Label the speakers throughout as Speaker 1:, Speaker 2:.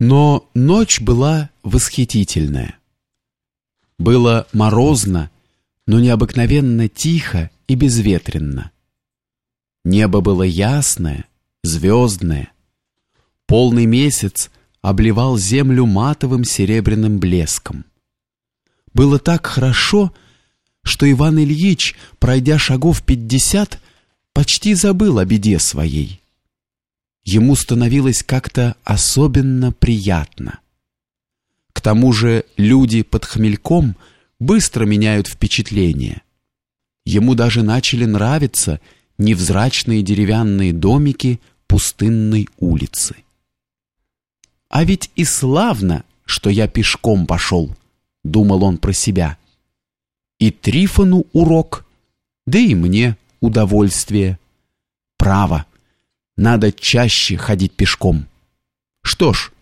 Speaker 1: Но ночь была восхитительная. Было морозно, но необыкновенно тихо и безветренно. Небо было ясное, звездное. Полный месяц обливал землю матовым серебряным блеском. Было так хорошо, что Иван Ильич, пройдя шагов пятьдесят, почти забыл о беде своей. Ему становилось как-то особенно приятно. К тому же люди под хмельком быстро меняют впечатление. Ему даже начали нравиться невзрачные деревянные домики пустынной улицы. «А ведь и славно, что я пешком пошел», — думал он про себя. «И Трифону урок, да и мне удовольствие. Право, надо чаще ходить пешком. Что ж,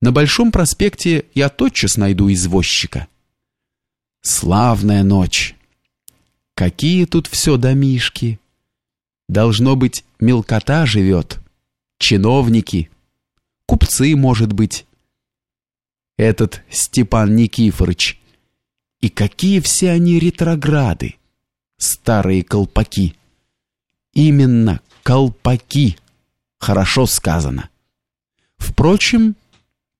Speaker 1: на Большом проспекте я тотчас найду извозчика. Славная ночь. Какие тут все домишки. Должно быть, мелкота живет, чиновники, купцы, может быть. Этот Степан Никифорович. И какие все они ретрограды, старые колпаки. Именно колпаки. Хорошо сказано. Впрочем,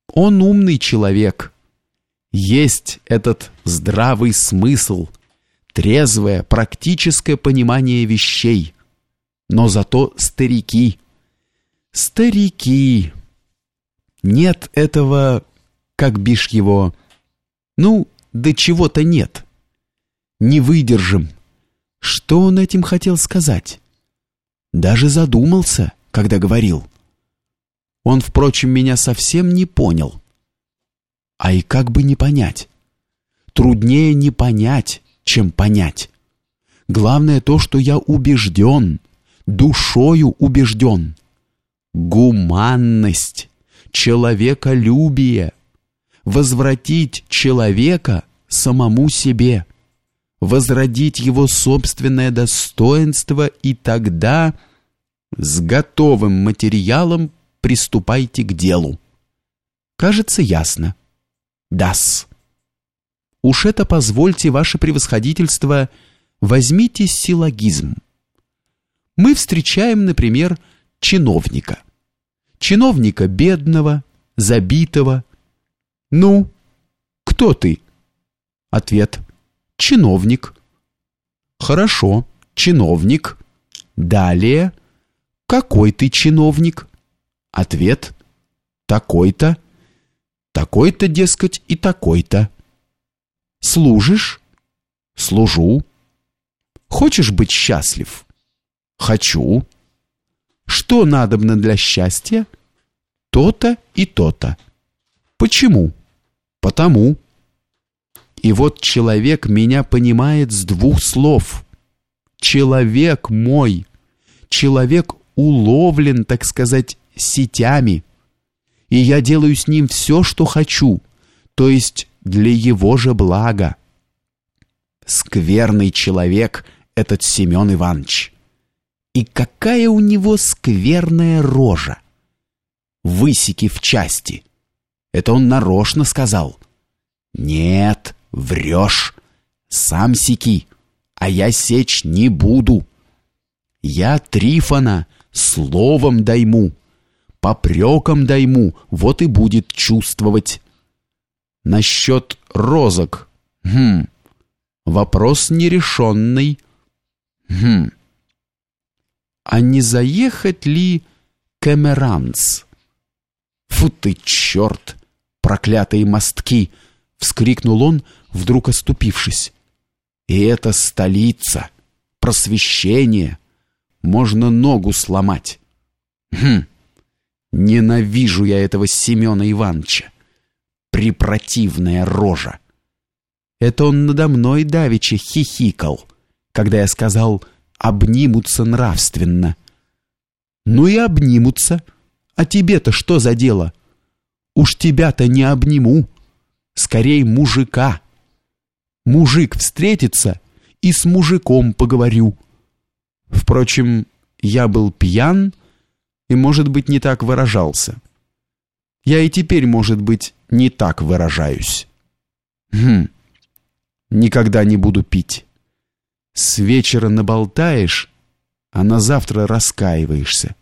Speaker 1: он умный человек. Есть этот здравый смысл, трезвое, практическое понимание вещей. Но зато старики. Старики. Нет этого, как бишь его, ну, да чего-то нет. Не выдержим. Что он этим хотел сказать? Даже задумался, когда говорил. Он, впрочем, меня совсем не понял. А и как бы не понять? Труднее не понять, чем понять. Главное то, что я убежден, душою убежден. Гуманность, человеколюбие, возвратить человека самому себе, возродить его собственное достоинство и тогда с готовым материалом приступайте к делу. Кажется, ясно. Дас. Уж это позвольте, ваше превосходительство, возьмите силлогизм. Мы встречаем, например, чиновника. Чиновника бедного, забитого. Ну, кто ты? Ответ. Чиновник. Хорошо, чиновник. Далее. Какой ты чиновник? Ответ «такой-то», «такой-то, дескать, и такой-то». Служишь? Служу. Хочешь быть счастлив? Хочу. Что надобно для счастья? То-то и то-то. Почему? Потому. И вот человек меня понимает с двух слов. Человек мой, человек уловлен, так сказать, сетями, и я делаю с ним все, что хочу, то есть для его же блага. Скверный человек этот Семен Иванович. И какая у него скверная рожа! Высеки в части. Это он нарочно сказал. Нет, врешь. Сам сики, а я сечь не буду. Я Трифона словом дайму попреком дайму, вот и будет чувствовать. Насчет розок. Хм. Вопрос нерешенный. Хм. А не заехать ли Кэмеранс? Фу ты, черт! Проклятые мостки! Вскрикнул он, вдруг оступившись. И это столица, просвещение. Можно ногу сломать. Хм. Ненавижу я этого Семена Ивановича. Припротивная рожа. Это он надо мной давеча хихикал, когда я сказал «обнимутся нравственно». Ну и обнимутся. А тебе-то что за дело? Уж тебя-то не обниму. Скорей мужика. Мужик встретится и с мужиком поговорю. Впрочем, я был пьян, и, может быть, не так выражался. Я и теперь, может быть, не так выражаюсь. Хм, никогда не буду пить. С вечера наболтаешь, а на завтра раскаиваешься.